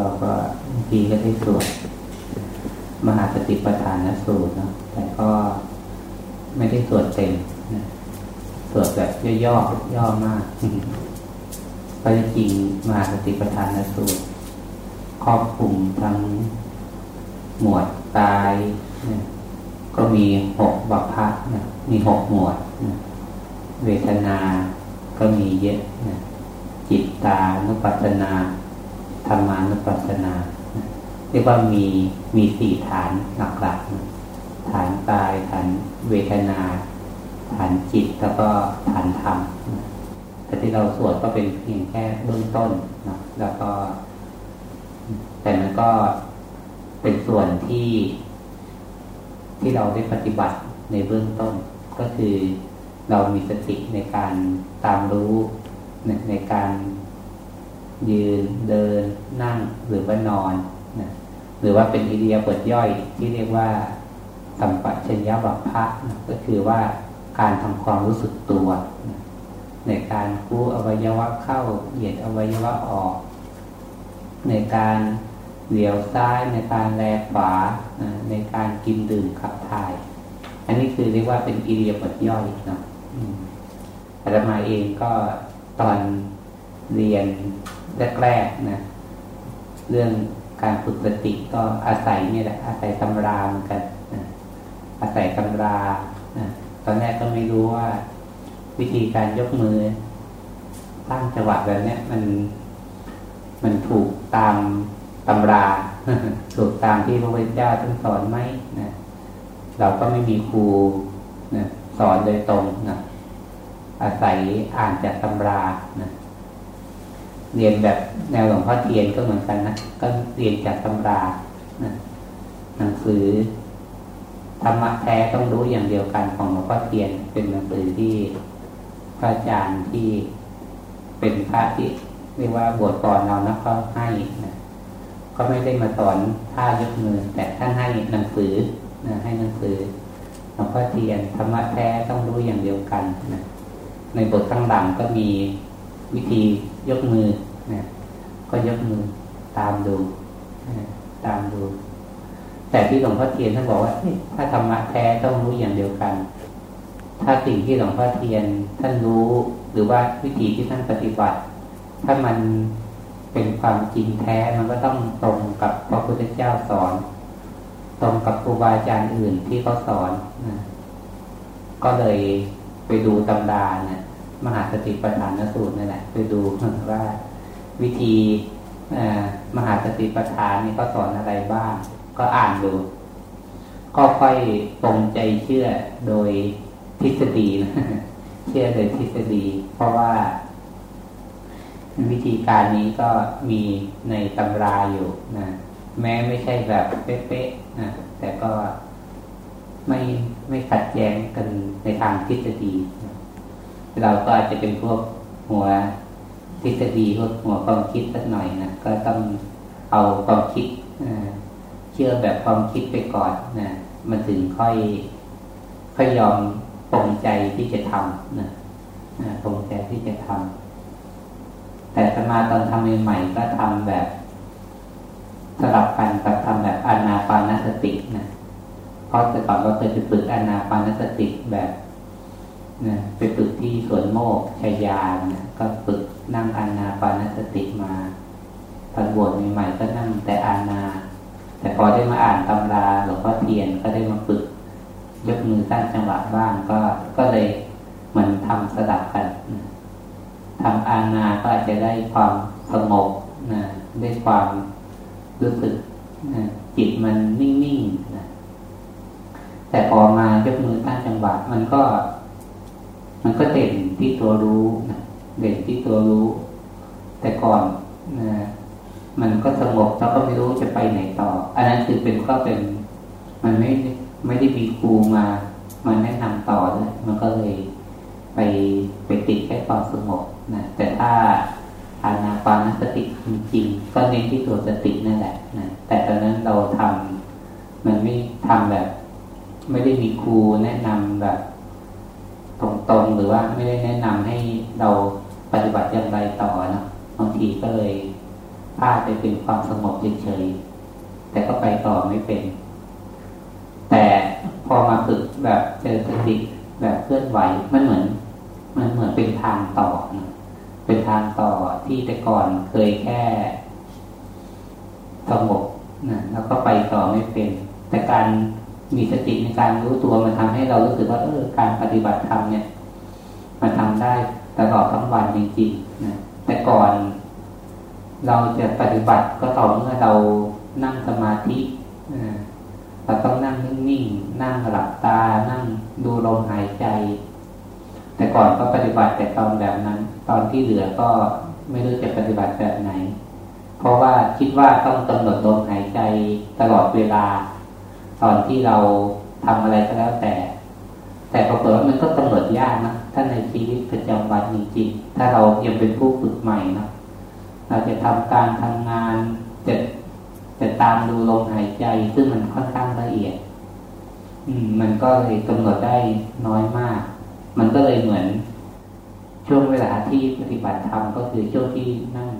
เราก็บางทีก็ได้สวดมหาสติปัฏฐานสูตรเนาะแต่ก็ไม่ได้สวดเต็มนะสวดแบบย่อๆย่อมากก็จริงมหาสติปัฏฐานสูตรครอบคลุมทั้งหมวดตายนะก็มีหกบัพพะนะมีหกหมวดนะเวทนา ก็มีเยอะนะจิตตานุปัสสนา ธรรมานุปัสสนาเรียกว่ามีมีสี่ฐานหลักๆฐานกายฐานเวทนา ฐานจิตแล้วก็ฐานธรรมแต่ที่เราสวดก็เป็นเพียงแค่เบื้องต้นนะแล้วก็ แต่มันก็เป็นส่วนที่ที่เราได้ปฏิบัติในเบื้องต้น ก็คือเรามีสติในการตามรู้ในการ ยืนเดินนั่งหรือว่านอนนะหรือว่าเป็นอิเดียบทย่อยที่เรียกว่าสัมปชัญญะบัพพะนะก็คือว่าการทำความรู้สึกตัวนะในการกู้อวัยวะเข้าเหยียดอวัยวะออก ในการเหลียวซ้ายในการแลขวาในการกินดื่มขับถ่าย อันนี้คือเรียกว่าเป็นอิเดียบทย่อยนะอาตมาเองก็ตอนเรียน แรกๆนะเรื่องการฝึกสติก็อาศัยนี่แหละ อาศัยตำราเหมือนกันนะอาศัยตำรานะตอนแรกก็ไม่รู้ว่า วิธีการยกมือตั้งจังหวะแบบนี้มันมันถูกตามตำรา ถูกตามที่พระพุทธเจ้าท่านสอนไหมนะเราก็ไม่มีครูนะสอนโดยตรงนะอาศัยอ่านจากตำรานะ เรียนแบบแนวหลวงพ่อเทียนก็เหมือนกันนะก็เรียนจากตำรานะหนังสือธรรมะแท้ต้องรู้อย่างเดียวกันของหลวงพ่อเทียน เป็นหนังสือที่พระอาจารย์ที่เป็นพระที่เรียกว่าบวชก่อนเรานะก็ให้นะก็ไม่ได้มาสอนท่ายกมือแต่ท่านให้หนังสือนะให้หนังสือหลวงพ่อเทียนธรรมะแท้ต้องรู้อย่างเดียวกันนะในบทข้างหลังก็มีวิธี ยกมือนะก็ยกมือตามดูตามดู แต่ที่หลวงพ่อเทียนท่านบอกว่าถ้าธรรมะแท้ต้องรู้อย่างเดียวกัน ถ้าสิ่งที่หลวงพ่อเทียนท่านรู้หรือว่าวิธีที่ท่านปฏิบัติ ถ้ามันเป็นความจริงแท้มันก็ต้องตรงกับพระพุทธเจ้าสอน ตรงกับครูบาอาจารย์อื่นที่เขาสอนนะก็เลยไปดูตำราเนี่ย มหาสติปัฏฐานสูตรนั่แหละไปดูว่าวิธีมหาสติปัฏฐานนี่ก็สอนอะไรบ้าง ก็อ่านดูก็ค่อยปรงใจเชื่อโดยทฤษฎีนะเชื่อโดยทฤษฎี เพราะว่า วิธีการนี้ก็มีในตำราอยู่นะแม้ไม่ใช่แบบเป๊ะๆนะแต่ก็ไม่ไม่ขัดแย้งกันในทางทฤษฎี เราก็อาจจะเป็นพวกหัวทฤษฎีพวกหัวความคิดสักหน่อยนะก็ต้องเอาความคิดเชื่อแบบความคิดไปก่อนนะมันถึงค่อยค่อยยอมปรงใจที่จะทำนะปรงใจที่จะทำแต่สมาตอนทำใหม่ๆก็ทำแบบสลับกันกับทำแบบอนาปานสตินะเพราะแต่ก่อนเราเคยไปฝึกอนาปานสติแบบ นะไปฝึกที่สวนโมกชายานะก็ฝึกนั่งอานาปานสติมาตอนบวชใหม่ๆก็นั่งแต่อานา แต่พอได้มาอ่านตำราหลวงพ่อเทียนก็ได้มาฝึกยกมือตั้งจังหวะบ้างก็ก็เลยเหมือนทำสลับกันนะทำอานาก็อาจจะได้ความสงบนะได้ความรู้สึกนะจิตมันนิ่งๆนะแต่พอมายกมือตั้งจังหวะมันก็ มันก็เด่นที่ตัวรู้นะเด่นที่ตัวรู้ แต่ก่อนนะมันก็สงบแล้วก็ไม่รู้จะไปไหนต่อ อันนั้นคือเป็นก็เป็น มันไม่ไม่ได้มีครูมามาแนะนำต่อเลยมันก็เลยไปไปติดแค่ความสงบนะแต่ถ้าอานาปานสติจริงๆก็เน้นที่ตัวสตินั่นแหละนะแต่ตอนนั้นเราทำมันไม่ทำแบบ ไม่ได้มีครูแนะนำแบบ ตรงๆ หรือว่าไม่ได้แนะนำให้เราปฏิบัติอย่างไรต่อนะบางทีก็เลยพลาดไปเป็นความสงบเฉยๆแต่ก็ไปต่อไม่เป็น แต่พอมาฝึกแบบเจอสติแบบเคลื่อนไหวมันเหมือน มันเหมือนเป็นทางต่อเป็นทางต่อที่แต่ก่อนเคยแค่สงบนะแล้วก็ไปต่อไม่เป็น แต่การ มีสติในการรู้ตัวมันทำให้เรารู้สึกว่าเออการปฏิบัติธรรมเนี่ย มันทำได้ตลอดทั้งวันจริงๆนะแต่ก่อน เราจะปฏิบัติก็ต่อเมื่อเรานั่งสมาธิเราต้องนั่งนิ่งๆนั่งหลับตา นั่งดูลมหายใจ แต่ก่อนก็ปฏิบัติแต่ตอนแบบนั้น ตอนที่เหลือก็ไม่รู้จะปฏิบัติแบบไหน เพราะว่าคิดว่าต้องกำหนดลมหายใจตลอดเวลา ตอนที่เราทำอะไรก็แล้วแต่ แต่ปรากฏว่ามันก็กำหนดยากนะถ้าในชีวิตประจำวันจริงๆ ถ้าเรายังเป็นผู้ฝึกใหม่นะเราจะทำการทำงานจะจะตามดูลมหายใจซึ่งมันค่อนข้างละเอียด อืม มันก็เลยกำหนดได้น้อยมาก มันก็เลยเหมือน ช่วงเวลาที่ปฏิบัติธรรมก็คือช่วงที่นั่ง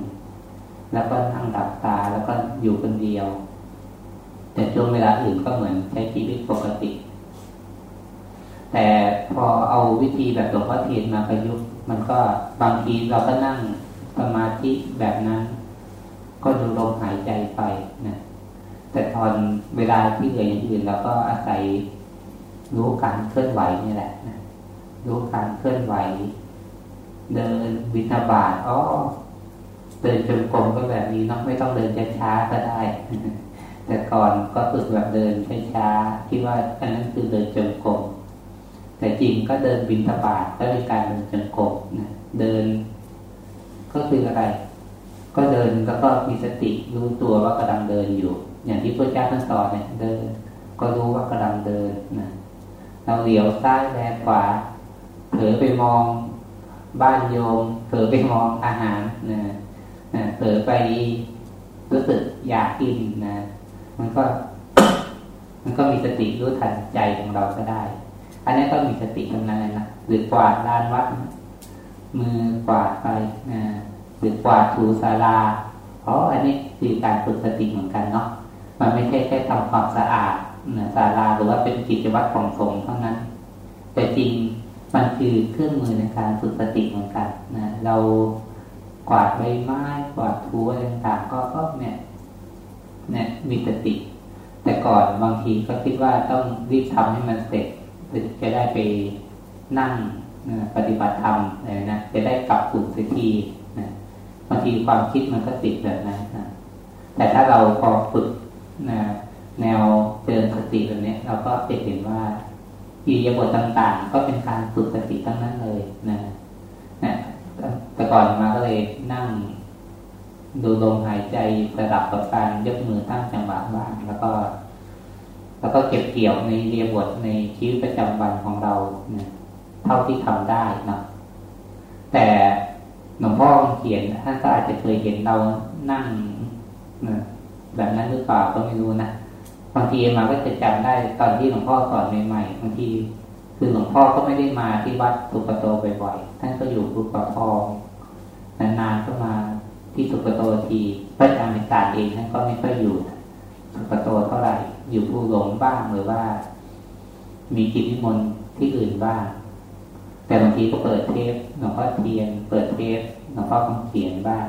แล้วก็นั่งดับตาแล้วก็อยู่คนเดียว แต่ช่วงเวลาอื่นก็เหมือนใช้ชีวิตปกติ แต่พอเอาวิธีแบบหลวงพ่อเทียนมาประยุกต์ มันก็บางทีเราก็นั่งสมาธิแบบนั้น ก็ดูลมหายใจไปนะแต่ตอนเวลาที่เหลืออย่างอื่นเราก็อาศัยรู้การเคลื่อนไหวนี่แหละนะรู้การเคลื่อนไหว เดินวินาบาตอ๋อเดินจงกรมก็แบบนี้เนาะไม่ต้องเดินช้าๆก็ได้ แต่ก่อนก็ฝึกแบบเดินช้าๆคิดว่าอันนั้นคือเดินจงกรมแต่จริงก็เดินบินทบาทก็เป็นการเดินจงกรมนะเดิน ก็คืออะไร ก็เดินแล้วก็มีสติรู้ตัวว่ากำลังเดินอยู่ อย่างที่พระเจ้าท่านสอนเนี่ยเดิน ก็รู้ว่ากำลังเดินนะเราเหลียวซ้ายแลขวาเผลอไปมองบ้านโยมเผลอไปมองอาหารนะนะเผลอไปรู้สึกอยากกินนะ มันก็ มันก็มีสติรู้ทันใจของเราก็ได้ อันนี้ก็มีสติทำนั้นเลยนะหรือกวาดลานวัด มือกวาดไปนะหรือกวาดถูศาลาเพราะอันนี้คือการฝึกสติเหมือนกันเนาะมันไม่ใช่แค่ทำความสะอาดนะศาลาหรือว่าเป็นกิจวัตรของสงฆ์เท่านั้น แต่จริงมันคือเครื่องมือในการฝึกสติเหมือนกันนะเรากวาดใบไม้กวาดถูอะไรต่างๆก็ก็เนี่ย นี่ยมีสติ แต่ก่อนบางทีก็คิดว่าต้องรีบทำให้มันเสร็จจะได้ไปนั่งปฏิบัติธรรมอะไรนะจะได้กลับกลุ่มสักทีนะบางทีความคิดมันก็ติดแบบนั้นนะแต่ถ้าเราพอฝึกนะแนวเจริญสติแบบนี้เราก็จะเห็นว่าอิริยาบถต่างๆ ก็เป็นการฝึกสติทั้งนั้นเลยนะนะแต่ก่อนมาก็เลยนั่ง ดูลมหายใจระดับกับการยกมือตั้งจังหวะบ้างแล้วก็ แล้วก็เก็บเกี่ยวในเรียบทในชีวิตประจำวันของเรานะเท่าที่ทำได้นะแต่หลวงพ่อเขียนท่านก็อาจจะเคยเห็นเรานั่งนแบบนั้นหรือเปล่าก็ไม่รู้นะบางทีมาก็จะจำได้ตอนที่หลวงพ่อสอนใหม่ๆบางทีคือหลวงพ่อก็ไม่ได้มาที่วัดสุกโตบ่อยๆท่านก็อยู่ภูเขาทองนานๆก็มา ที่สุกโตทีพระอาจารย์ในศาสตร์เองท่านก็ไม่ค่อยอยู่สุกโตเท่าไหร่ อยู่ผู้หลงบ้างหรือว่า มีกิจนิมนต์ที่อื่นบ้าง แต่บางทีก็เปิดเทปหลวงพ่อเทียน เปิดเทปหลวงพ่อคำเขียนบ้าง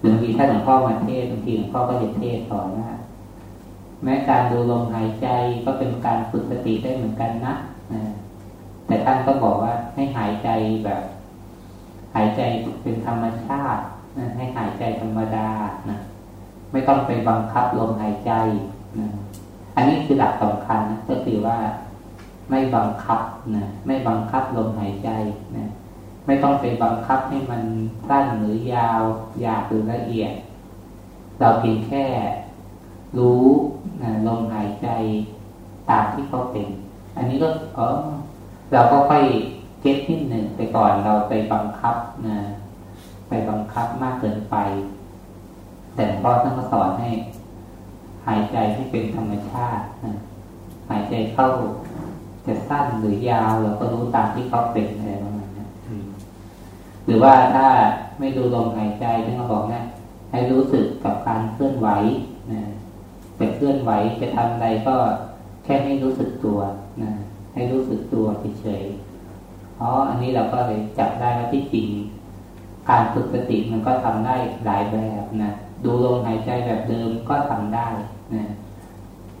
หรือบางทีถ้าหลวงพ่อมาเทศบางทีหลวงพ่อก็จะเทศสอนว่าแม้การดูลมหายใจก็เป็นการฝึกสติได้เหมือนกันนะแต่ท่านก็บอกว่าให้หายใจแบบ หายใจเป็นธรรมชาติ ให้หายใจธรรมดานะไม่ต้องไปบังคับลมหายใจนะอันนี้คือหลักสำคัญนะก็คือว่าไม่บังคับนะไม่บังคับลมหายใจนะไม่ต้องไปบังคับให้มันสั้นหรือยาวหยาบหรือละเอียด เราเพียงแค่รู้นะลมหายใจตามที่เขาเป็น อันนี้ก็เออเราก็ค่อยเก็ตที่หนึ่งไปก่อนเราไปบังคับนะ ไปบังคับมากเกินไป แต่พ่อท่านก็สอนให้ หายใจให้เป็นธรรมชาตินะหายใจเข้าจะสั้นหรือยาวเราก็รู้ตามที่เขาเป็นอะไรประมาณนี้หรือว่าถ้าไม่ดูลมหายใจที่เขาบอกเนี่ยให้รู้สึกกับการเคลื่อนไหวนะแต่เคลื่อนไหวจะทำอะไรก็แค่ให้รู้สึกตัวนะให้รู้สึกตัวเฉยๆเพราะอันนี้เราก็เลยจับได้ว่าที่จริง การฝึกสติมันก็ทำได้หลายแบบนะดูลมหายใจแบบเดิมก็ทำได้นะ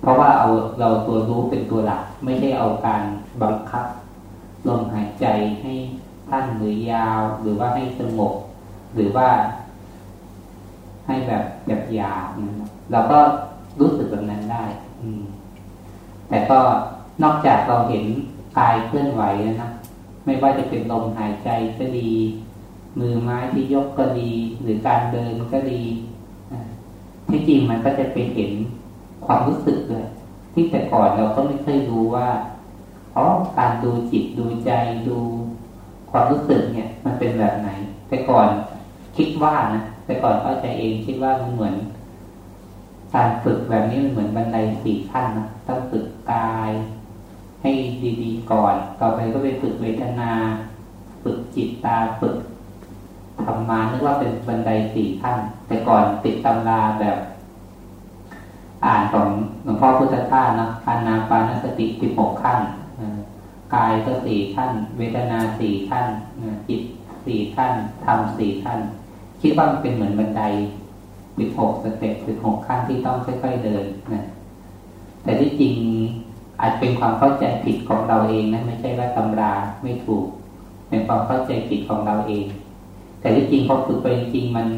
เพราะว่าเอาเราตัวรู้เป็นตัวหลัก ไม่ใช่เอาการบังคับลมหายใจให้สั้นหรือยาว หรือว่าให้สงบหรือว่า ให้แบบแบบยาวนะเราก็รู้สึกแบบนั้นได้ อืม แต่ก็นอกจากเราเห็นกายเคลื่อนไหวแล้วนะไม่ว่าจะเป็นลมหายใจก็ดี มือไม้ที่ยกก็ดี หรือการเดินก็ดีที่จริงมันก็จะไปเห็นความรู้สึกเลย ที่แต่ก่อนเราก็ไม่เคยรู้ว่าอ๋อการดูจิตดูใจดูความรู้สึกเนี่ย มันเป็นแบบไหน แต่ก่อนคิดว่านะแต่ก่อนเข้าใจเองคิดว่ามันเหมือนการฝึกแบบนี้มันเหมือนบันไดสี่ขั้นนะต้องฝึกกาย ให้ดีๆก่อน ต่อไปก็ไปฝึกเวทนา ฝึกจิตตาฝึก ทำมานึกว่าเป็นบันไดสี่ขั้น แต่ก่อนติดตำราแบบ อ่านของหลวงพ่อพุทธทาสนะอานาปานสติสิบหกขั้นกายก็สี่ขั้น เวทนาสี่ขั้นจิตสี่ขั้นธรรมสี่ขั้น คิดว่ามันเป็นเหมือนบันไดสิบหกสเต็ปสิบหกขั้นที่ต้องค่อยๆเดินนะแต่ที่จริงอาจเป็นความเข้าใจผิดของเราเองนะไม่ใช่ว่าตำราไม่ถูก เป็นความเข้าใจผิดของเราเอง แต่ที่จริงพอฝึกไปจริงมัน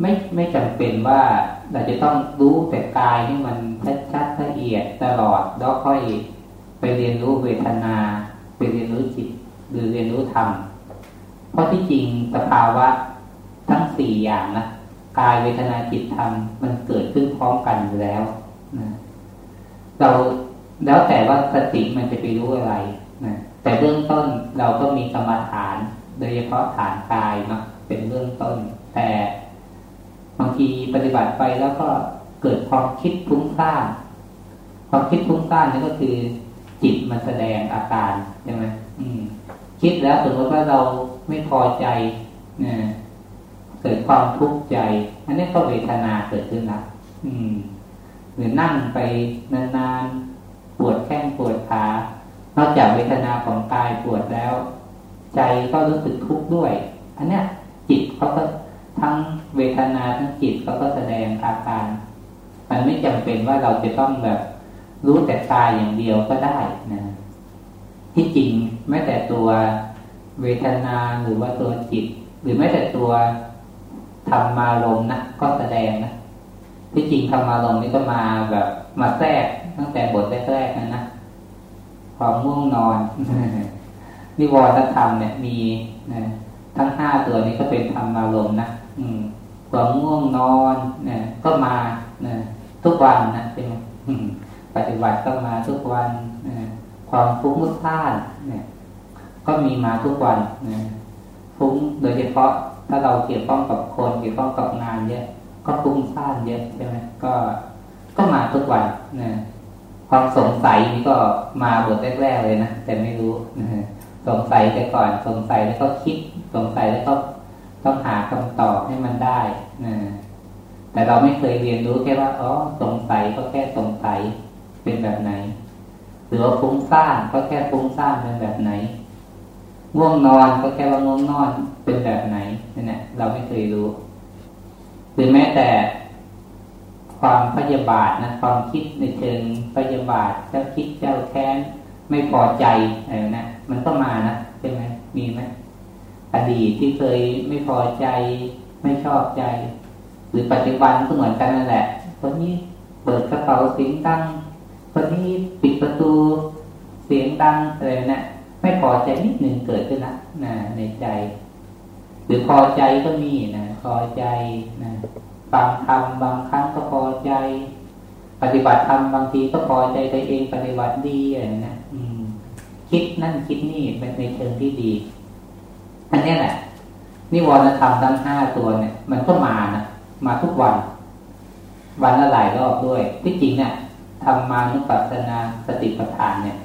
ไม่ไม่จำเป็นว่าเราจะต้องรู้แต่กายที่มันชัดๆละเอียดตลอดแล้วค่อยไปเรียนรู้เวทนา ไปเรียนรู้จิต หรือเรียนรู้ธรรมเพราะที่จริงสภาวะทั้งสี่อย่างนะกายเวทนาจิตธรรมมันเกิดขึ้นพร้อมกันอยู่แล้วนะเราแล้วแต่ว่าสติมันจะไปรู้อะไรนะแต่เบื้องต้นเราก็มีกรรมฐาน โดยเฉพาะฐานกายเนาะเป็นเบื้องต้น แต่บางทีปฏิบัติไปแล้วก็เกิดความคิดฟุ้งซ่านความคิดฟุ้งซ่านนี่ก็คือ จิตมันแสดงอาการใช่ไหมคิดแล้วสมมติว่าเราไม่พอใจนะเกิดความทุกข์ใจอันนี้ก็เวทนาเกิดขึ้นละอืมหรือนั่งไปนานๆปวดแข้งปวดขานอกจากเวทนาของกายปวดแล้ว ใจก็รู้สึกทุกข์ด้วย อันเนี้ยจิตเขาก็ทั้งเวทนาทั้งจิตเขาก็แสดงอาการ มันไม่จำเป็นว่าเราจะต้องแบบรู้แต่กายอย่างเดียวก็ได้นะที่จริงแม้แต่ตัวเวทนาหรือว่าตัวจิต หรือแม้แต่ตัวธรรมารมนะก็แสดงนะที่จริงธรรมารมนี่ก็มาแบบมาแทรกตั้งแต่บทแรกๆนะนะความง่วงนอน นิวรณธรรมเนี่ยมีนะทั้งห้าตัวนี้ก็เป็นธรรมอารมณ์นะอืมความง่วงนอนเนี่ยก็มานะทุกวันนะใช่ไหมปฏิบัติก็มาทุกวันนะความฟุ้งซ่านเนี่ย ก็มีมาทุกวันนะฟุ้งโดยเฉพาะถ้าเราเกี่ยวข้องกับคนเกี่ยวข้องกับงานเยอะก็ฟุ้งซ่านเยอะใช่ไหมก็ก็มาทุกวันนะความสงสัยนี่ก็มาบทแรกๆเลยนะแต่ไม่รู้นะ สงสัยไปก่อนสงสัยแล้วก็คิดสงสัยแล้วก็ต้องหาคำตอบให้มันได้นะแต่เราไม่เคยเรียนรู้แค่ว่าอ๋อสงสัยก็แค่สงสัยเป็นแบบไหน หรือว่าฟุ้งซ่านก็แค่ฟุ้งซ่านเป็นแบบไหนง่วงนอนก็แค่ว่าง่วงนอนเป็นแบบไหนนี่แหละเราไม่เคยรู้หรือแม้แต่ความพยาบาทนะความคิดในเชิงพยาบาทเจ้าคิดเจ้าแค้นไม่พอใจอะไรนะ มันก็มานะใช่ไหมมีไหมอดีตที่เคยไม่พอใจไม่ชอบใจ หรือปัจจุบันก็เหมือนกันนั่นแหละคนนี้เปิดกระเป๋าเสียงดังคนนี้ปิดประตูเสียงดังอะไรนะไม่พอใจนิดหนึ่งเกิดขึ้นละนะในใจ หรือพอใจก็มีนะพอใจนะบางคำบางครั้งก็พอใจ ปฏิบัติธรรมบางทีก็พอใจตัวเองปฏิบัติดีอะไรนะอืม คิดนั่นคิดนี่เป็นในเชิงที่ดี อันนี้แหละนิวรณธรรมทั้งห้าตัวเนี่ย มันก็มานะมาทุกวัน วันละหลายรอบด้วยที่จริงเนี่ยทำมานุปัสสนาสติปัฏฐานเนี่ย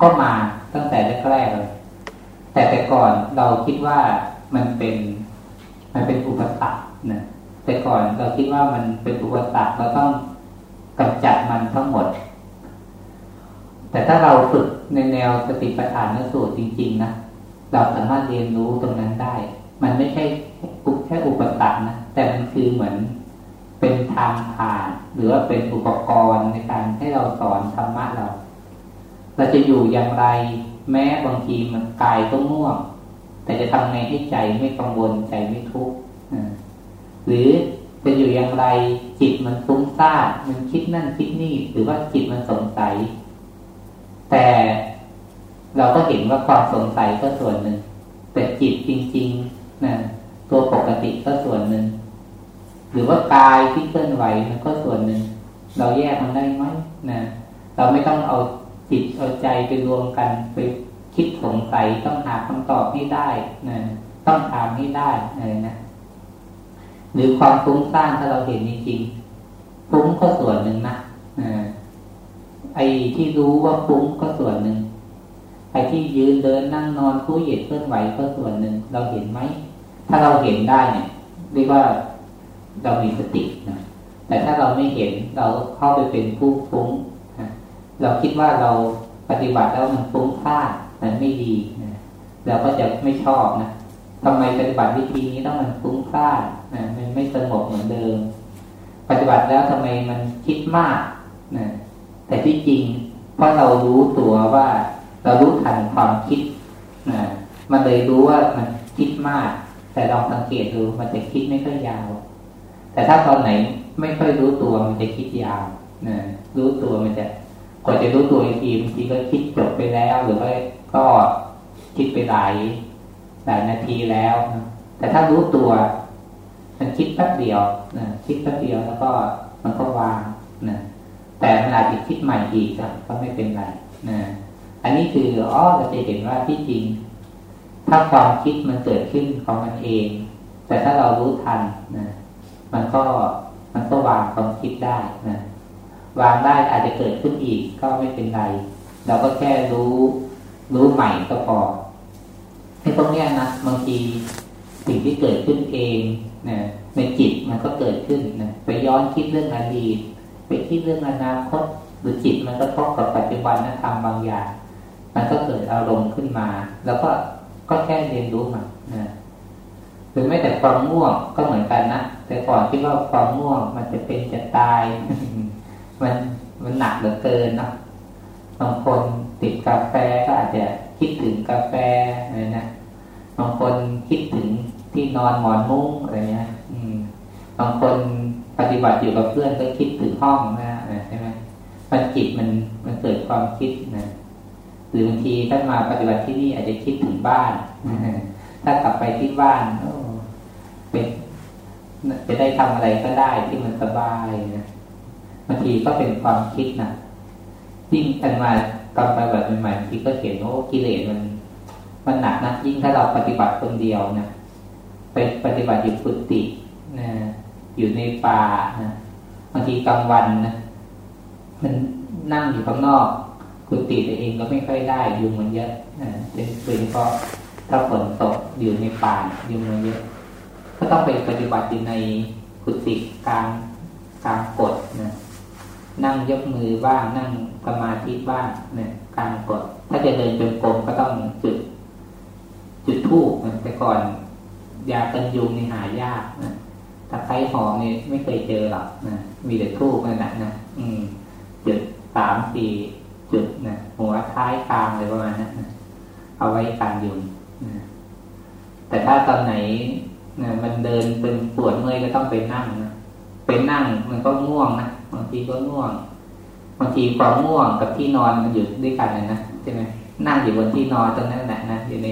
ก็มาตั้งแต่แรกๆเลยแต่แต่ก่อนเราคิดว่ามันเป็น มันเป็นอุปสรรคนะแต่ก่อนเราคิดว่ามันเป็นอุปสรรคเราต้องกำจัดมันทั้งหมด แต่ถ้าเราฝึกในแนวสติปัฏฐานสูตรจริง ๆ นะเราสามารถเรียนรู้ตรงนั้นได้ มันไม่ใช่กุแค่อุปสรรคนะแต่มันคือเหมือนเป็นทางผ่าน หรือว่าเป็นอุปกรณ์ในการให้เราสอนธรรมะเรา เราจะอยู่อย่างไร แม้บางทีมันกายก็ง่วง แต่จะทำไงให้ใจไม่กังวลใจไม่ทุกข์หรือจะอยู่อย่างไรจิตมันฟุ้งซ่านมันคิดนั่นคิดนี่ หรือว่าจิตมันสงสัย แต่เราก็เห็นว่าความสงสัยก็ส่วนหนึ่ง แต่จิตจริงๆนะตัวปกติก็ส่วนหนึ่ง หรือว่ากายที่เคลื่อนไหวมันก็ส่วนหนึ่ง เราแยกมันได้ไหมนะเราไม่ต้องเอาจิตเอาใจไปรวมกันไปคิดสงสัยต้องหาคำตอบให้ได้นะต้องถามให้ได้อะไรนะหรือความฟุ้งซ่านถ้าเราเห็นจริงๆฟุ้งก็ส่วนหนึ่งนะ ไอ้ที่รู้ว่าฟุ้งก็ส่วนหนึ่งไอ้ที่ยืนเดินนั่งนอนคู่เหยียดเคลื่อนไหวก็ส่วนหนึ่งเราเห็นไหมถ้าเราเห็นได้เนี่ยเรียกว่าเรามีสตินะแต่ถ้าเราไม่เห็นเราเข้าไปเป็นผู้ฟุ้งนะเราคิดว่าเราปฏิบัติแล้วมันฟุ้งซ่านมันไม่ดีนะเราก็จะไม่ชอบนะทำไมปฏิบัติวิธีนี้ต้องมันฟุ้งซ่านนะมันไม่สงบเหมือนเดิม ปฏิบัติแล้วทำไมมันคิดมากนะ แต่ที่จริงเพราะเรารู้ตัวว่าเรารู้ทันความคิดนะมันเลยรู้ว่ามันคิดมาก แต่ลองสังเกตดูมันจะคิดไม่ค่อยยาว แต่ถ้าตอนไหนไม่ค่อยรู้ตัวมันจะคิดยาวนะรู้ตัวมันจะกว่าจะรู้ตัวอีกทีบางทีก็คิดจบไปแล้วหรือว่าก็คิดไปหลายหลายนาทีแล้ว แต่ถ้ารู้ตัว มันคิดแป๊บเดียวนะคิดแป๊บเดียวแล้วก็มันก็วาง แต่มันอาจจะคิดใหม่อีกก็ไม่เป็นไรนะอันนี้คืออ๋อเราจะเห็นว่าที่จริง ถ้าความคิดมันเกิดขึ้นของมันเอง แต่ถ้าเรารู้ทันนะมันก็มันก็วางความคิดได้นะวางได้อาจจะเกิดขึ้นอีกก็ไม่เป็นไร เราก็แค่รู้รู้ใหม่ก็พอในตรงนี้นะบางทีสิ่งที่เกิดขึ้นเองนะในจิตมันก็เกิดขึ้นนะไปย้อนคิดเรื่องอดีต ไปคิดเรื่องอนาคตหรือจิตมันก็ทบกับปัจจุบันนะทำบางอย่าง มันก็เกิดอารมณ์ขึ้นมา แล้วก็ก็แค่เรียนรู้มันนะหรือไม่แต่ความง่วงก็เหมือนกันนะแต่ก่อนคิดว่าความง่วงมันจะเป็นจะตาย มันมันหนักเหลือเกินนะบางคนติดกาแฟก็อาจจะคิดถึงกาแฟอะไรนะบางคนคิดถึงที่นอนหมอนมุ้งอะไรเงี้ยบางคน ปฏิบัติอยู่กับเพื่อนก็คิดถึงห้องนะใช่ไหมมันจิตมันมันเกิดความคิดนะหรือบางทีถ้านมาปฏิบัติที่นี่อาจจะคิดถึงบ้านถ้ากลับไปที่บ้านโอ้เป็นจะได้ทำอะไรก็ได้ที่มันสบายนะบางทีก็เป็นความคิดนะยิ่งกันมาตอนไปแบบใหม่ๆที่ก็เห็นว่ากิเลสมัน มันหนักนะยิ่งถ้าเราปฏิบัติคนเดียวนะไปปฏิบัติอยู่ฟุตินะ อยู่ในป่านะบางทีกลางวันนะมันนั่งอยู่ข้างนอกกุฏิตัวเองก็ไม่ค่อยได้ยุงมันเยอะนะเป็นเฉพาะถ้าฝนตกอยู่ในป่ายุงมันเยอะ ก็ต้องไปปฏิบัติอยู่ในกุฏิกลางกลางกดนะนั่งยกมือบ้างนั่งสมาธิบ้างเนี่ยการกดถ้าจะเดินจงกรมก็ต้องจุด จุดทูบแต่ก่อนยากันยุงนี่หายากนะ ตะไคร้หอมเนี่ยไม่เคยเจอหรอกนะมีแต่ทูบนั่นแหละนะอืมจุดสามสี่จุดนะหัวท้ายกลางอะไรประมาณนั้นนะเอาไว้กันยุงนะแต่ถ้าตอนไหนนะมันเดินเป็นปวดเมื่อยก็ต้องไปนั่งนะเป็นนั่งมันก็ง่วงนะบางทีก็ง่วงบางทีความง่วงกับที่นอนมันอยู่ด้วยกันนะใช่ไหมนั่งอยู่บนที่นอนตรงนั้นแหละนะอยู่ใน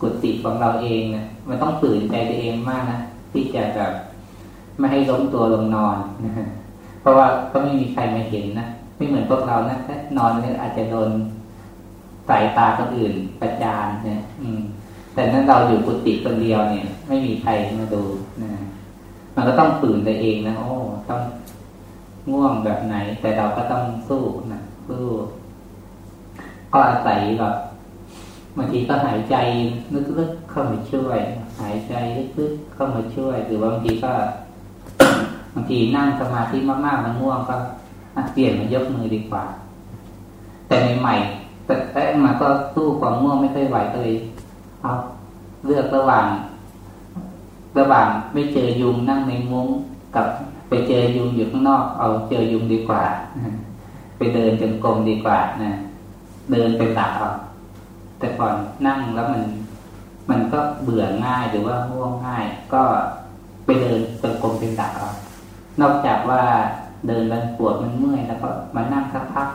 กุฏิของเราเองนะมันต้องตื่นใจตัวเองมากนะ ที่จะแบบไม่ให้ล้มตัวลงนอนนะเพราะว่าก็ไม่มีใครมาเห็นนะไม่เหมือนพวกเรานะถ้านอนเนี่ยอาจจะโดนสายตาคนอื่นประจานเนี่ย อืม แต่นั้นเราอยู่กุฏิคนเดียวเนี่ย ไม่มีใครมาดูนะมันก็ต้องตื่นตัวเองนะโอ้ต้องง่วงแบบไหน แต่เราก็ต้องสู้นะสู้ก็อาศัยแบบบางทีก็หายใจลึกๆเข้ามาช่วย หายใจลึกๆเข้ามาช่วย หรือบางทีก็บางทีนั่งสมาธิมากๆมันง่วงก็เปลี่ยนมายกมือดีกว่า แต่ใหม่ๆแต่แต่มาก็สู้ความง่วงไม่ค่อยไหวก็เลยเอาเลือกระหว่าง ระหว่างไม่เจอยุงนั่งในมุ้งกับไปเจอยุงอยู่ข้างนอก เอาเจอยุงดีกว่าไปเดินจงกรมดีกว่านะเดินไปตักเอาแต่ก่อนนั่งแล้วมัน มันก็เบื่อง่ายหรือว่าง่วงง่าย ก็ไปเดินจงกรมเป็นตักเอานอกจากว่าเดินมันปวดมันเมื่อยแล้วก็มานั่งสักพัก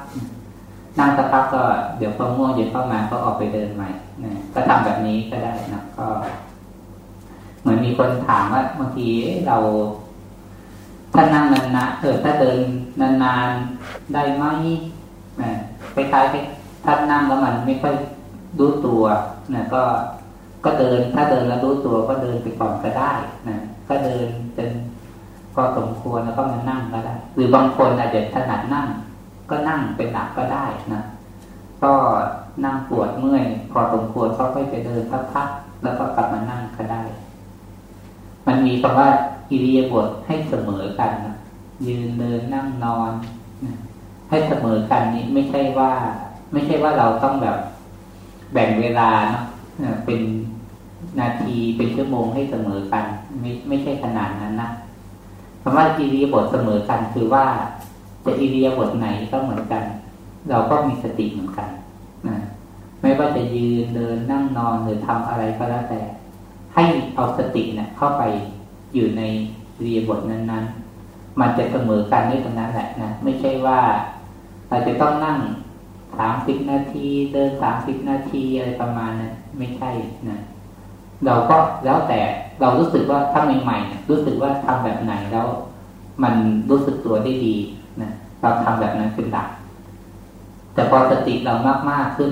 นั่งสักพักก็เดี๋ยวพอง่วงเย็นเข้ามาก็ออกไปเดินใหม่นะก็ทำแบบนี้ก็ได้นะก็ เหมือนมีคนถามว่าบางทีเราถ้านั่งนานๆเออถ้าเดินนานๆได้ไหมคล้ายๆถ้านั่งแล้วมันไม่ค่อยรู้ตัวนะก็ ก็เดินถ้าเดินแล้วรู้ตัวก็เดินไปก่อนก็ได้นะก็เดินจนพอสมควรแล้วก็มานั่งก็ได้ หรือบางคนอาจจะถนัดนั่ง ก็นั่งเป็นหลักก็ได้นะก็นั่งปวดเมื่อยพอสมควรก็ค่อยไปเดินสักพักแล้วก็กลับมานั่งก็ได้ มันมีคำว่าอิริยาบถให้เสมอกันนะยืนเดินนั่งนอนให้เสมอกันนี้ไม่ใช่ว่า ไม่ใช่ว่าเราต้องแบบแบ่งเวลาเนาะ เป็นนาทีเป็นชั่วโมงให้เสมอกัน ไม่ไม่ใช่ขนาดนั้นนะคำว่าอิริยาบถเสมอกันคือว่าจะอิริยาบถไหนก็เหมือนกัน เราก็มีสติเหมือนกันนะไม่ว่าจะยืนเดินนั่งนอนหรือทำอะไรก็แล้วแต่ ให้เอาสติเนะี่ยเข้าไปอยู่ในอิริยบถนั้นๆ มันจะเสมอกันด้วยตรงนั้นแหละนะไม่ใช่ว่าเราจะต้องนั่ง สามสิบนาที เดินสามสิบนาทีอะไรประมาณนั้นไม่ใช่นะเราก็แล้วแต่เรารู้สึกว่าถ้าใหม่ๆรู้สึกว่าทำแบบไหนแล้ว มันรู้สึกตัวได้ดีนะเราทำแบบนั้นเป็นหลักแต่พอสติเรามากมากขึ้น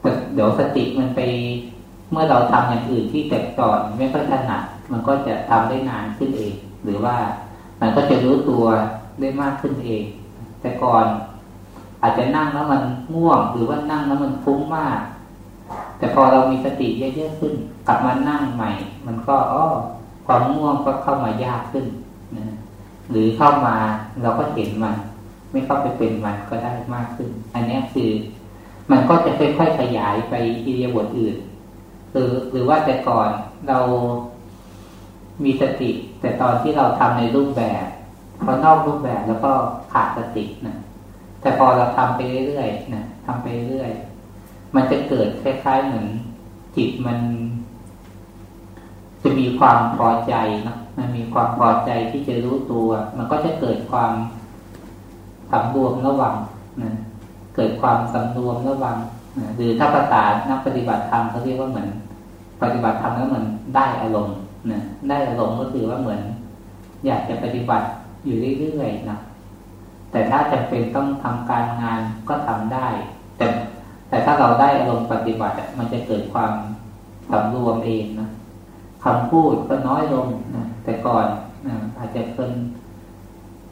แต่เดี๋ยวสติมันไป เมื่อเราทำอย่างอื่นที่แต่ก่อนไม่ค่อยถนัดมันก็จะทำได้นานขึ้นเอง หรือว่ามันก็จะรู้ตัวได้มากขึ้นเอง แต่ก่อน อาจจะนั่งแล้วมันง่วง หรือว่านั่งแล้วมันฟุ้งมาก แต่พอเรามีสติเยอะๆขึ้น กลับมานั่งใหม่ มันก็อ้อความง่วงก็เข้ามายากขึ้นนะหรือเข้ามาเราก็เห็นมัน ไม่เข้าไปเป็นมันก็ได้มากขึ้น อันนี้คือ มันก็จะค่อยๆขยายไปอิริยาบถอื่นหรือหรือว่าแต่ก่อนเรามีสติ แต่ตอนที่เราทำในรูปแบบพอนอกรูปแบบแล้วก็ขาดสตินะ แต่พอเราทำไปเรื่อยๆนะทำไปเรื่อยมันจะเกิดคล้ายๆเหมือนจิตมัน จะมีความพอใจนะมันมีความพอใจที่จะรู้ตัว มันก็จะเกิดความสำรวมระหว่างนะเกิดความสำรวมระหว่างนะหรือถ้าภาษานักปฏิบัติธรรมเขาเรียกว่าเหมือน ปฏิบัติธรรมแล้วเหมันได้อารมณ์นะได้อารมณ์ก็คือว่าเหมือน อยากจะปฏิบัติอยู่เรื่อยๆนะ แต่ถ้าจำเป็นต้องทำการงานก็ทำได้ แต่แต่ถ้าเราได้อารมณ์ปฏิบัติมันจะเกิดความสำรวมเองนะคำพูดก็น้อยลงนะแต่ก่อนนะอาจจะเป็น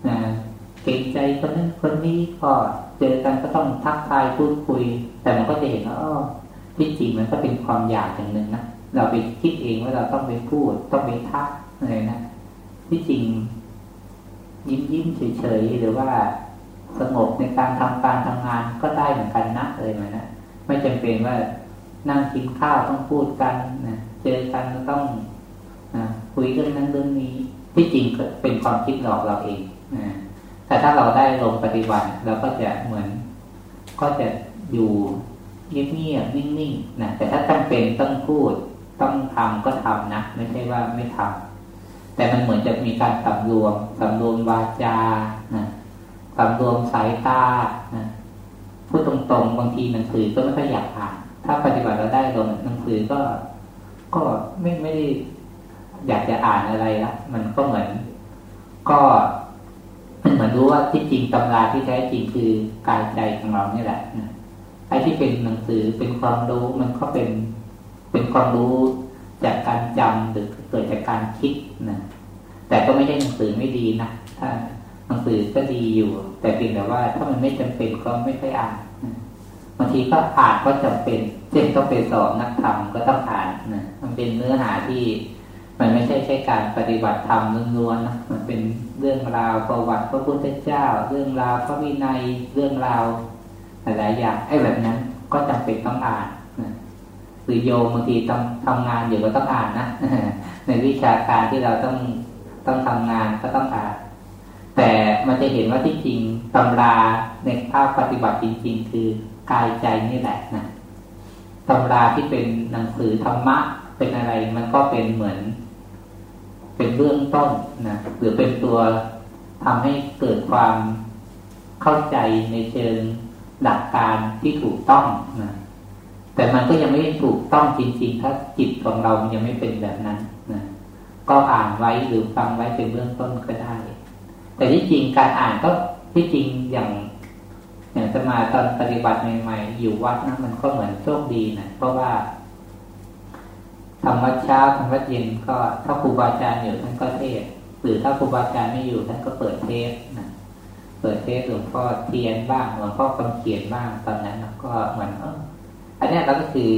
นะเกรงใจคนนั้นคนนี้ก็เจอกันก็ต้องทักทายพูดคุย แต่มันก็จะเห็นว่าที่จริงมันก็เป็นความอยากอย่างหนึ่งนะเราไปคิดเองว่าเราต้องไปพูด ต้องไปทักอะไรนะที่จริง ยิ้มยิ้มเฉยๆหรือว่าสงบในการทำการทำงานก็ได้เหมือนกันนะเลยไหมนะ ไม่จำเป็นว่านั่งกินข้าวต้องพูดกันนะเจอกันต้องนะคุยเรื่องนั้นเรื่องนี้ ที่จริงเป็นความคิดหลอกเราเองนะแต่ถ้าเราได้ลงปฏิบัติเราก็จะเหมือน ก็จะอยู่เงียบๆนิ่งๆนะแต่ถ้าจำเป็นต้องพูดต้องทำก็ทำนะไม่ใช่ว่าไม่ทำ แต่มันเหมือนจะมีการสำรวมสำรวมวาจานะสำรวมสายตานะพูดตรงๆ บางทีหนังสือก็ไม่ค่อยอยากอ่าน ถ้าปฏิบัติเราได้ลงหนังสือก็ ก็ไม่ไม่ได้อยากจะอ่านอะไรละมันก็เหมือน ก็มันเหมือนรู้ว่าที่จริงตำราที่แท้จริงคือกายใจของเราเนี่ยแหละนะไอ้ที่เป็นหนังสือเป็นความรู้มันก็เป็นเป็นความรู้ จากการจำหรือเกิดจากการคิดนะแต่ก็ไม่ใช่หนังสือไม่ดีนะถ้าหนังสือก็ดีอยู่ แต่เพียงแต่ว่าถ้ามันไม่จำเป็นก็ไม่ค่อยอ่านบางทีก็อ่านก็จำเป็นเช่นต้องไปสอบนักธรรมก็ต้องอ่านนะมันเป็นเนื้อหาที่ มันไม่ใช่แค่การปฏิบัติธรรมล้วนๆนะมันเป็นเรื่องราวประวัติพระพุทธเจ้า เรื่องราวพระวินัยเรื่องราวหลายอย่างไอ้แบบนั้นก็จำเป็นต้องอ่าน หรือโยมบางทีทำทำงานอยู่ก็ต้องอ่านนะในวิชาการที่เราต้องต้องทำงานก็ต้องอ่านแต่มันจะเห็นว่าที่จริงตำราในภาคปฏิบัติจริง ๆ คือกายใจนี่แหละนะตำราที่เป็นหนังสือธรรมะเป็นอะไรมันก็เป็นเหมือน เป็นเรื่องต้นนะหรือเป็นตัวทำให้เกิดความเข้าใจในเชิงหลักการที่ถูกต้องนะ แต่มันก็ยังไม่ถูกต้องจริงๆ ถ้าจิตของเรายังไม่เป็นแบบนั้นนะก็อ่านไว้หรือฟังไว้เป็นเบื้องต้นก็ได้ แต่ที่จริงการอ่านก็ที่จริงอย่างอย่างสมาตอนปฏิบัติใหม่ๆอยู่วัดนะมันก็เหมือนโชคดีนะเพราะว่าทำวัดเช้าทำวัดเย็นก็ถ้าครูบาอาจารย์อยู่ท่านก็เทศหรือถ้าครูบาอาจารย์ไม่อยู่ท่านก็เปิดเทศนะเปิดเทศหลวงพ่อเทียนบ้างหลวงพ่อคำเขียนบ้างตอนนั้นก็เหมือนเอั อันนี้เราก็คือ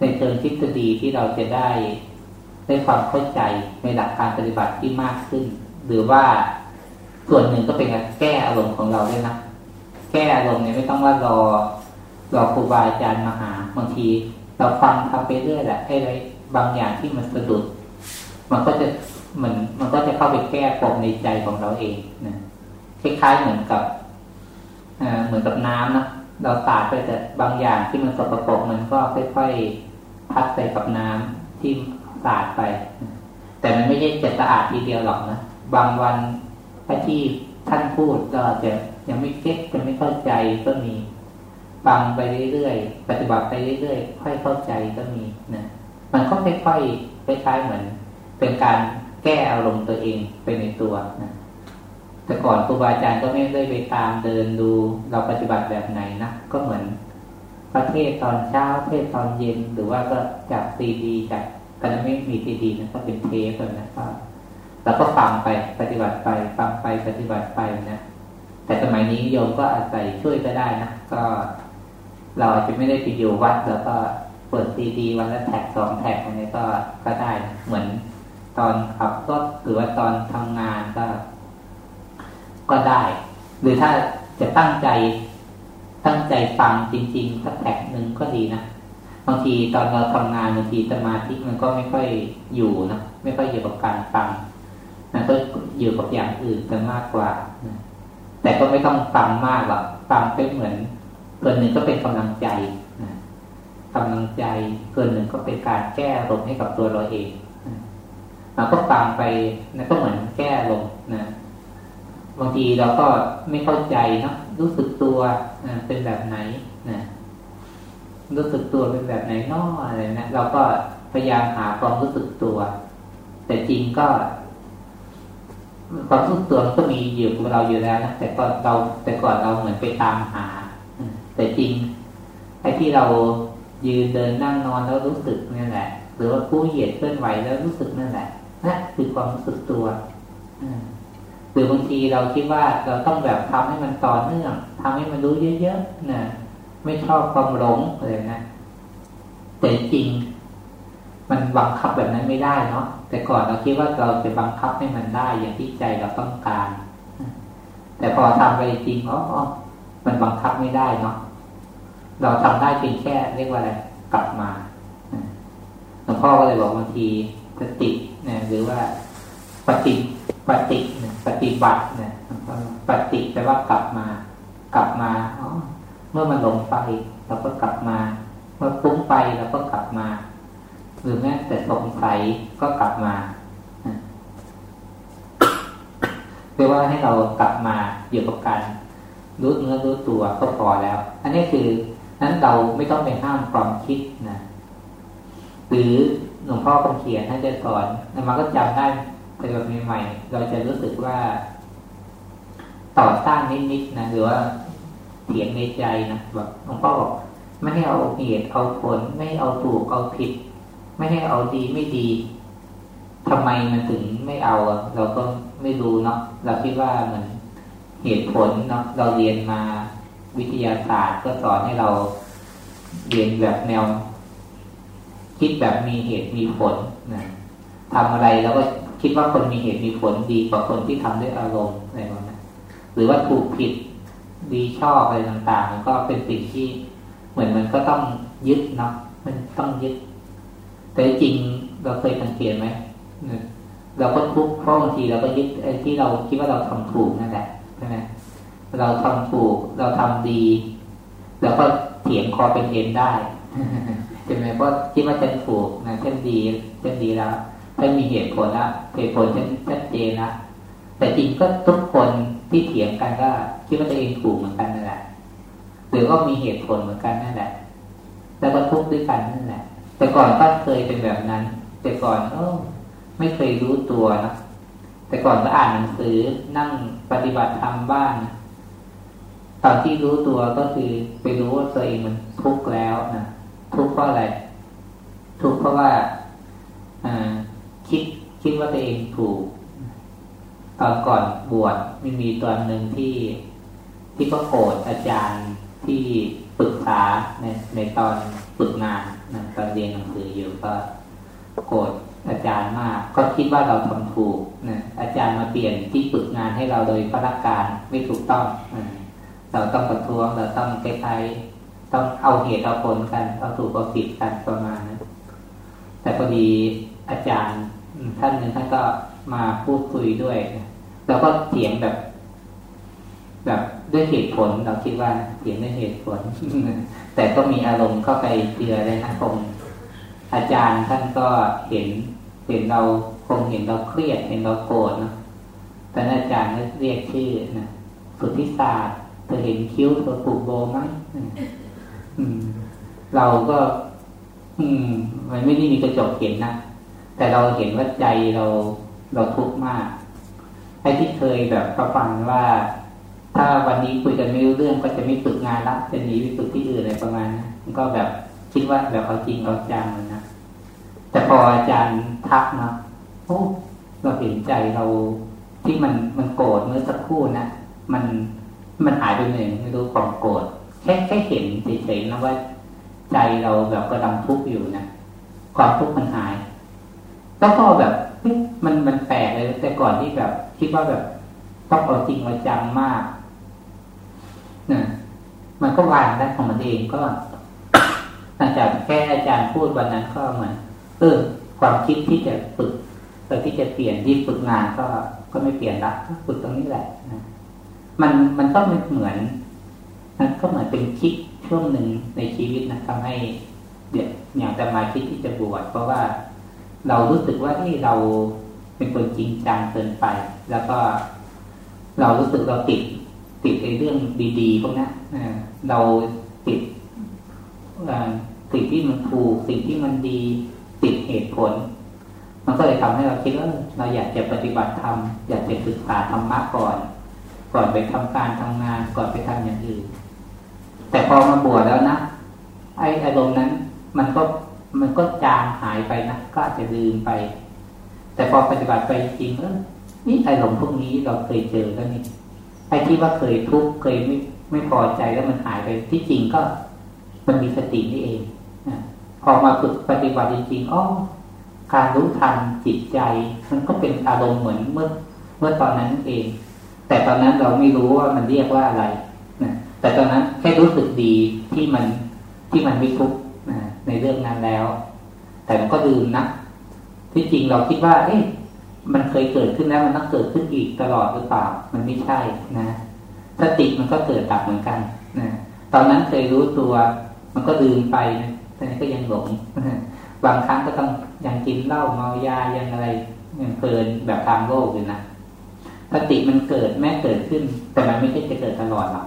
ในเชิงทฤษฎีที่เราจะได้ได้ความเข้าใจในหลักการปฏิบัติที่มากขึ้น หรือว่าส่วนหนึ่งก็เป็นการแก้อารมณ์ของเราด้วยนะแก้อารมณ์เนี่ยไม่ต้องว่ารอรอครูบาอาจารย์มาหาบางที เราฟังทำไปเรื่อยแหละให้ไรบางอย่างที่มันสะดุด มันก็จะเหมือนมันก็จะเข้าไปแก้ปมในใจของเราเองนะคล้ายๆเหมือนกับเหมือนกับน้ำนะ เราตาดไปแต่บางอย่างที่มันสกปรกมันก็ค่อยๆพัดไปกับน้ำที่สะอาดไป แต่มันไม่ใช่จะสะอาดทีเดียวหรอกนะบางวันถ้าที่ท่านพูดก็จะยังไม่เก็ตจะไม่เข้าใจก็มีฟังไปเรื่อยๆปฏิบัติไปเรื่อยๆค่อยเข้าใจก็มีนะมันก็ค่อยๆคล้ายๆเหมือน เป็นการแก้อารมณ์ตัวเองไปในตัวนะ แต่ก่อนครูบาอาจารย์ก็ไม่ได้ไปตามเดินดูเราปฏิบัติแบบไหนนะก็เหมือนประเทศตอนเช้าเทศตอนเย็นหรือว่าก็จากซีดีจากกันไม่มีซีดีนะก็เป็นเทปนะก็เราก็ฟังไปปฏิบัติไปฟังไปปฏิบัติไปนะแต่สมัยนี้โยมก็อาศัยช่วยก็ได้นะก็ เราอาจจะไม่ได้ไปอยู่วัดแล้วก็เปิดซีดี วันละแท็กสองแท็กอะไรก็ก็ได้นะเหมือนตอนขับรถหรือว่าตอนทำงานก็ ก็ได้ หรือถ้าจะตั้งใจตั้งใจฟังจริงๆสักแท็กหนึ่งก็ดีนะบางทีตอนเราทำงานบางทีสมาธิมันก็ไม่ค่อยอยู่นะไม่ค่อยอยู่กับการฟังนะก็อยู่กับอย่างอื่นกันมากกว่านะแต่ก็ไม่ต้องฟังมากหรอกฟังเป็นเหมือนส่วนหนึ่งก็เป็นกำลังใจนะกำลังใจส่วนหนึ่งก็เป็นการแก้ลมให้กับตัวเราเองเราก็ฟังไปนะก็เหมือนแก้ลมนะ บางทีเราก็ไม่เข้าใจเนาะรู้สึกตัวเป็นแบบไหนนะรู้สึกตัวเป็นแบบไหนนออะไรนะเราก็พยายามหาความรู้สึกตัว แต่จริงก็ความรู้สึกตัวก็มีอยู่กับเราอยู่แล้วนะแต่ก่อนเรา แต่ก่อนเราเหมือนไปตามหา แต่จริงไอ้ที่เรายืนเดินนั่งนอนแล้วรู้สึกนั่นแหละ หรือว่าผู้เหยียดเคลื่อนไหวแล้วรู้สึกนั่นแหละนั่นคือความรู้สึกตัว หรือบางทีเราคิดว่าเราต้องแบบทำให้มันต่อเนื่องทำให้มันรู้เยอะๆนะไม่ชอบความหลงเลยนะแต่จริง มันบังคับแบบนั้นไม่ได้เนาะแต่ก่อนเราคิดว่าเราจะบังคับให้มันได้อย่างที่ใจเราต้องการ แต่พอทำไปจริงอ๋อมันบังคับไม่ได้เนาะเราทำได้เพียงแค่เรียกว่าอะไรกลับมาหลวงพ่อก็เลยบอกบางทีสตินะหรือว่าปฏิปฏิ ปฏิบัติเนะปฏิแปลว่ากลับมา กลับมาเมื่อมันลงไปเราก็กลับมา เมื่อฟุ้งไปเราก็กลับมา หรือแม้แต่สงสัยก็กลับมาเรียกว่าให้เรากลับมาอยู่กับการรู้เนื้อรู้ตัวก็พอแล้ว อันนี้คือนั้นเราไม่ต้องไปห้ามความคิดนะหรือหลวงพ่อคำเขียนท่านจะสอนมันก็จำได้ ในแบบใหม่ๆเราจะรู้สึกว่าต่อต้านนิดๆนะหรือว่าเถียงในใจนะแบบหลวงพ่อบอกไม่ให้เอาเหตุเอาผล ไม่เอาถูกเอาผิด ไม่ให้เอาดีไม่ดีทำไมมันถึงไม่เอาเราก็ไม่รู้เนาะเราคิดว่าเหมันเหตุผลเนาะเราเรียนมาวิทยาศาสตร์ก็สอนให้เราเรียนแบบแนว คิดแบบมีเหตุมีผลนะทำอะไรแล้วก็ คิดว่าคนมีเหตุมีผลดีกว่าคนที่ทำด้วยอารมณ์อะไรแบบนั้นหรือว่าถูกผิดดีชอบอะไรต่างๆ มันก็เป็นสิ่งที่เหมือนมันก็ต้องยึดนะมันต้องยึด แต่จริงเราเคยสังเกตไหมเราก็ทุกข์เพราะบางทีเราก็ยึดไอ้ที่เราคิดว่าเราทำถูกนั่นแหละใช่ไหมเราทำถูกเราทำดีแล้วก็เถียงคอเป็นเอ็นได้ใช่ไหมเพราะคิดว่าฉันถูกนะฉันดีฉันดีแล้ว ฉันมีเหตุผลละเหตุผลฉันชัดเจนละแต่จริงก็ทุกคนที่เถียงกันก็คิดว่าตัวเองถูกเหมือนกันนั่นแหละหรือก็มีเหตุผลเหมือนกันนั่นแหละแล้วก็ทุกข์ด้วยกันนั่นแหละ แต่ก่อนก็เคยเป็นแบบนั้น แต่ก่อนเออไม่เคยรู้ตัวนะแต่ก่อนก็อ่านหนังสือนั่งปฏิบัติธรรมบ้างตอนที่รู้ตัวก็คือไปรู้ว่าตัวเองมันทุกข์แล้วนะทุกข์เพราะอะไร ทุกข์เพราะว่า คิดคิดว่าตัวเองถูกตอนก่อนบวชม่มีตัวหนึ่งที่ที่ก็โกรธอาจารย์ที่ปรึกษาในในตอนฝึกงานนะตอนเรียนหนังสืออยู่ก็โกรธอาจารย์มาก ก็คิดว่าเราทำถูกนะอาจารย์มาเปลี่ยนที่ฝึกงานให้เราโดยพนักการไม่ถูกต้องเราต้องประท้วงเราต้องคล้ๆต้องเอาเหตุเอาผลกันเอาถูกเอาผิดกันประมาณนั้นแต่พอดีอาจารย์ ท่านหนึ่งท่านก็มาพูดคุยด้วยเราก็เถียงแบบ แบบด้วยเหตุผลเราคิดว่าเถียงด้วยเหตุผล แต่ก็มีอารมณ์เข้าไปเจือเลยนะคงอาจารย์ท่านก็เห็นเห็นเราคงเห็นเราเครียดเห็นเราโกรธเนาะแต่อาจารย์เรียกชื่อนะสุทธิศาสตร์เธอเห็นคิ้วเธอปลูกโบไหมเราก็ อืม มันไม่ได้มีกระจกเห็นนะ แต่เราเห็นว่าใจเราเราทุกข์มากไอ้ที่เคยแบบประฟังว่า ถ้าวันนี้คุยกันไม่รู้เรื่องก็จะไม่ฝึกงานละจะหนีไปฝึกที่อื่นอะไรประมาณนะมันก็แบบคิดว่าแบบเอาจริงเอาจังนะแต่พออาจารย์ทักเนาะโอ้เราเห็นใจเราที่มันมันโกรธเมื่อสักครู่นะมันมันหายไปหนึ่งไม่รู้ความโกรธแค่แค่เห็นเฉยๆนะว่า ใจเราแบบกระดังทุกข์อยู่นะความทุกข์มันหาย แล้วก็แบบมันมันแปลกเลย แต่ก่อนที่แบบ คิดว่าแบบต้องเอาจริงเอาจังมากนะมันก็วางได้ของมันเองก็หลังจากแค่อาจารย์พูดวันนั้นก็เหมือนเออความคิดที่จะฝึกแต่ที่จะเปลี่ยนที่ฝึกงานก็ก็ไม่เปลี่ยนละฝึกตรงนี้แหละนะมันมันก็เหมือนมันก็เหมือนเป็นคิดช่วงหนึ่งในชีวิตนะทำให้เดี๋ยวอย่างจะมาคิดที่จะบวชเพราะว่า เรารู้สึกว่าที่เราเป็นคนจริงจังเกินไป แล้วก็เรารู้สึกเราติด ติดในเรื่องดีๆพวกนี้นเราติดสิ่งที่มันถูกสิ่งที่มันดีติดเหตุผล มันก็เลยทำให้เราคิดว่าเราอยากจะปฏิบัติธรรมอยากจะศึกษาธรรมะก่อน ก่อนไปทำการทำงานก่อนไปทำอย่างอื่นแต่พอมาบวชแล้วนะไอ้อารมณ์นั้น มันก็ มันก็จางหายไปนะก็อาจจะลืมไป แต่พอปฏิบัติไปจริงเออนี่อารมณ์พวกนี้เราเคยเจอแล้วนี่ไอ้ที่ว่าเคยทุกข์เคยไม่ไม่พอใจแล้วมันหายไปที่จริงก็ มันมีสตินี่เองพอมาฝึกปฏิบัติจริงอ๋อการรู้ทันจิตใจ มันก็เป็นอารมณ์เหมือนเมื่อ เมื่อตอนนั้นเอง แต่ตอนนั้นเราไม่รู้ว่ามันเรียกว่าอะไรนะแต่ตอนนั้นแค่รู้สึกดีที่มันที่มันไม่ทุกข์ ในเรื่องนั้นแล้ว แต่มันก็ลืมนะที่จริงเราคิดว่า เอ๊ะมันเคยเกิดขึ้นแล้วมันต้องเกิดขึ้นอีกตลอดหรือเปล่า มันไม่ใช่นะสติมันก็เกิดดับเหมือนกันนะตอนนั้นเคยรู้ตัว มันก็ลืมไปนะตอนนี้ก็ยังหลงบางครั้งก็ต้องยังกินเหล้าเมายายังอะไรยังเพลินแบบทางโลกอยู่นะสติมันเกิดแม้เกิดขึ้น แต่มันไม่ใช่จะเกิดตลอดหรอก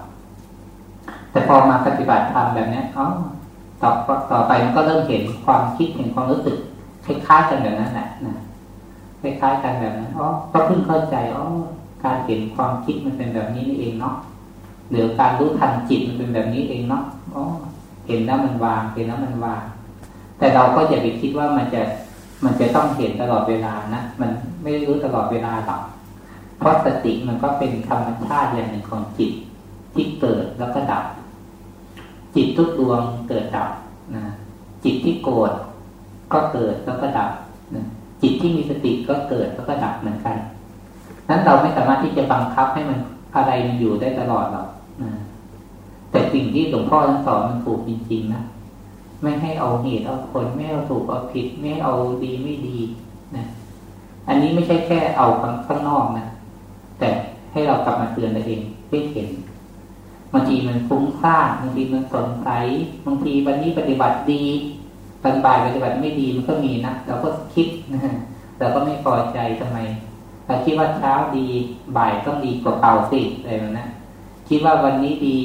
แต่พอมาปฏิบัติธรรมแบบนี้อ๋อ ต่อต่อไปมันก็เริ่มเห็นความคิดเห็นความรู้สึกคล้ายๆกันแบบนั้นแหละนะคล้ายๆกันแบบนั้นอ๋อก็เพิ่งเข้าใจอ๋อการเห็นความคิดมันเป็นแบบนี้นี่เองเนาะหรือการรู้ทันจิตมันเป็นแบบนี้เองเนาะอ๋อเห็นแล้วมันวางเห็นแล้วมันวาง แต่เราก็อย่าไปคิดว่ามันจะมันจะต้องเห็นตลอดเวลานะมันไม่รู้ตลอดเวลาหรอกเพราะสติมันก็เป็นธรรมชาติอย่างหนึ่งของจิตที่เกิดแล้วก็ดับ จิตทุกดวงเกิดดับนะจิตที่โกรธก็เกิดแล้วก็ดับนะจิตที่มีสติก็เกิดแล้วก็ดับเหมือนกันนั้นเราไม่สามารถที่จะบังคับให้มันอะไรมันอยู่ได้ตลอดหรอกนะแต่สิ่งที่หลวงพ่อท่านสอนมันถูกจริงๆนะไม่ให้เอาเหตุเอาผลไม่เอาถูกเอาผิด ไม่เอาดีไม่ดีนะอันนี้ไม่ใช่แค่เอาข้างนอกนะแต่ให้เรากลับมาเตือนตัวเองให้เห็น บางทีมันฟุ้งซ่านบางทีมันสงสัยบางทีวันนี้ปฏิบัติดีตอนบ่ายปฏิบัติไม่ดีมันก็มีนะเราก็คิดนะเราก็ไม่พอใจทำไมเราคิดว่าเช้าดีบ่ายต้องดีกว่าเก่าสิอะไรแบบนั้นคิดว่าวันนี้ดี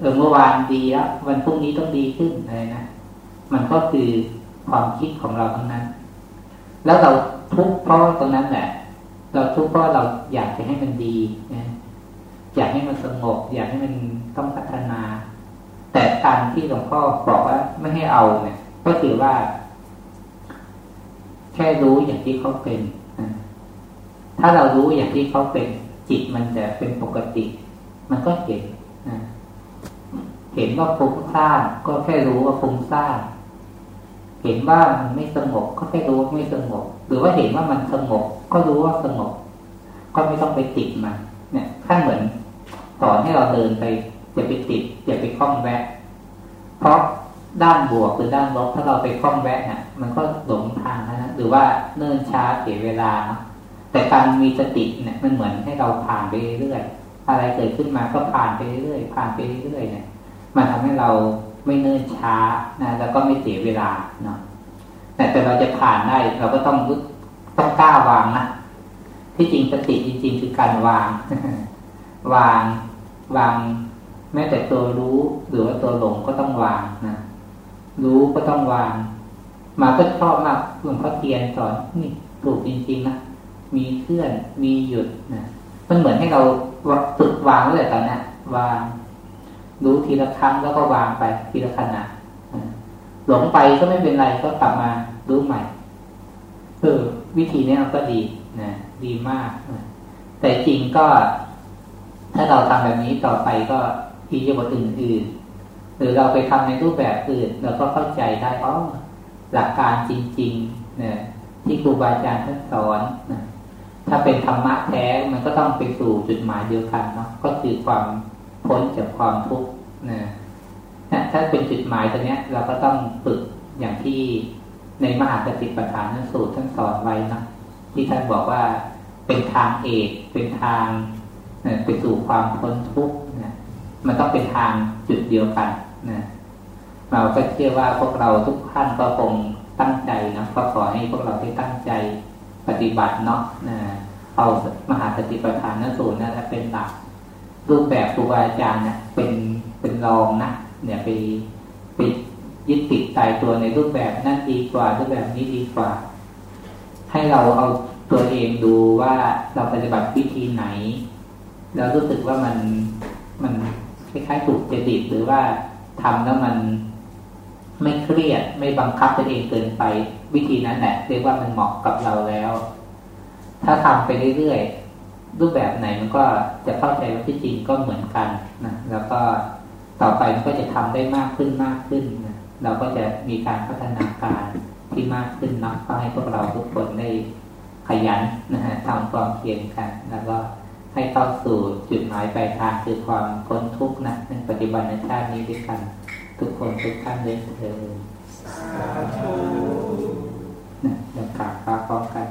เออเมื่อวานดีแล้ววันพรุ่งนี้ต้องดีขึ้นอะไรนะมันก็คือความคิดของเราทั้งนั้น แล้วเราทุกข์เพราะตรงนั้นแหละ เราทุกข์เพราะเราอยากจะให้มันดีนะ อยากให้มันสงบ อยากให้มันต้องพัฒนา แต่การที่หลวงพ่อบอกว่าไม่ให้เอาเนี่ย ก็คือว่า แค่รู้อย่างที่เขาเป็น ถ้าเรารู้อย่างที่เขาเป็นจิตมันจะเป็นปกติ มันก็เห็นเห็นว่าฟุ้งซ่านก็แค่รู้ว่าฟุ้งซ่านเห็นว่ามันไม่สงบก็แค่รู้ว่าไม่สงบ หรือว่าเห็นว่ามันสงบก็รู้ว่าสงบ ก็ไม่ต้องไปติดมันเนี่ยถ้าเหมือน สอนให้เราเดินไปอย่าไปติดอย่าไปคล้องแวะ เพราะด้านบวกหรือด้านลบถ้าเราไปคล้องแวะเนี่ยมันก็หลงทางนะหรือว่าเนิ่นช้าเสียเวลาเนาะแต่การมีสติเนี่ยมันเหมือนให้เราผ่านไปเรื่อยอะไรเกิดขึ้นมาก็ผ่านไปเรื่อยผ่านไปเรื่อยเนี่ย มันทำให้เราไม่เนิ่นช้านะแล้วก็ไม่เสียเวลาเนาะแต่แต่เราจะผ่านได้เราก็ต้องต้องกล้าวางนะที่จริงสติจริงๆคือการวาง วาง วาง แม้แต่ตัวรู้หรือว่าตัวหลงก็ต้องวางนะรู้ก็ต้องวาง มาก็ชอบมากหลวงพ่อเทียนสอนนี่ถูกจริงๆนะมีเคลื่อนมีหยุดนะมันเหมือนให้เราฝึกวางเลยตอนนี้วาง รู้ทีละครั้งแล้วก็วางไปทีละขณะหลงไปก็ไม่เป็นไรก็กลับมารู้ใหม่เออวิธีนี้ก็ดีนะดีมากนะแต่จริงก็ ถ้าเราทำแบบนี้ต่อไปก็ทีจะบทอื่นๆหรือเราไปทำในรูปแบบอื่น เราก็เข้าใจได้อ๋อหลักการจริงๆเนี่ยที่ครูบาอาจารย์ท่านสอนนะถ้าเป็นธรรมะแท้มันก็ต้องไปสู่จุดหมายเดียวกันเนาะก็คือความพ้นจากความทุกข์นะถ้าเป็นจุดหมายตรงนี้เราก็ต้องฝึกอย่างที่ในมหาสติปัฏฐานนั้นสูตรท่านสอนไว้นะที่ท่านบอกว่าเป็นทางเอกเป็นทาง ไปสู่ความพ้นทุกข์นะมันต้องเป็นทางจุดเดียวกันนะเราก็เชื่อว่าพวกเราทุกท่านก็คงตั้งใจนะก็ขอให้พวกเราได้ตั้งใจปฏิบัติเนาะนะเอามหาสติปัฏฐานนสูตรนะเป็นหลัก รูปแบบครูบาอาจารย์เนะเป็นเป็นรองนะเนี่ยไปไปยึดติดตายตัวในรูปแบบนั่นดีกว่ารูปแบบนี้ดีกว่า ให้เราเอาตัวเองดูว่าเราปฏิบัติวิธีไหน แล้วรู้สึกว่ามันมันคล้ายๆถูกจดิตหรือว่าทำแล้วมันไม่เครียดไม่บังคับตัวเองเกินไป วิธีนั้นแหละเรียกว่ามันเหมาะกับเราแล้ว ถ้าทำไปเรื่อยๆรูปแบบไหนมันก็จะเข้าใจว่าที่จริงก็เหมือนกันนะแล้วก็ต่อไปมันก็จะทำได้มากขึ้นมากขึ้นนะเราก็จะมีการพัฒนาการที่มากขึ้นนะก็ให้พวกเราทุกคนได้ขยันนะฮะทำความเพียรกันแล้วก็ ให้เข้าสู่จุดหมายปลายทางคือความพ้นทุกข์นะในปฏิบันในชาตินี้ด้วยกัน ทุกคนทุกท่านเลยเถิดนะจะกราบพร้อมกัน